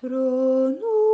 trono